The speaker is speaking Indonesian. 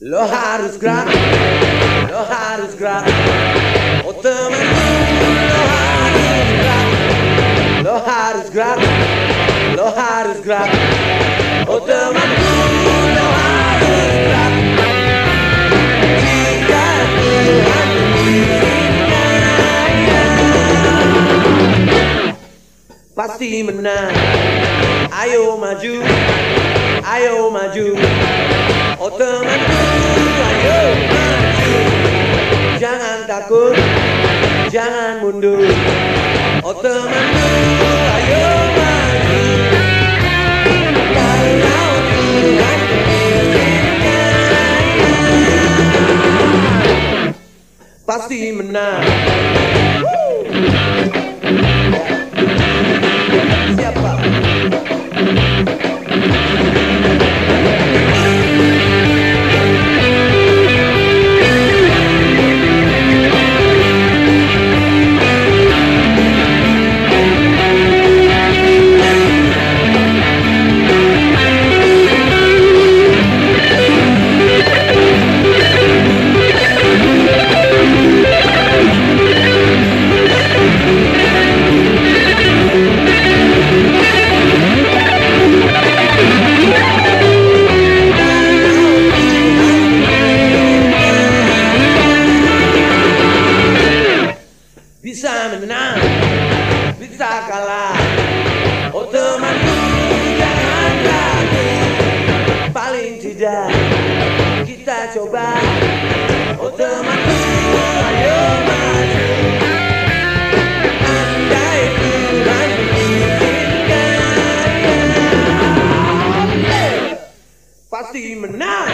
Lo harus gerak, lo harus gerak. Oh temanku, lo harus gerak. Lo harus gerak, lo harus gerak. Oh temanku, lo harus Jika Tuhan Pasti menang. Ayo maju, ayo maju. Oh temanku, takut, jangan mundur. Oh temanku, ayo maju. Pasti menang menang. Bisa kalah. Oh temanku jangan ragu. Paling tidak kita coba. Oh temanku ayo maju. Andai Tuhan mengizinkan Pasti menang.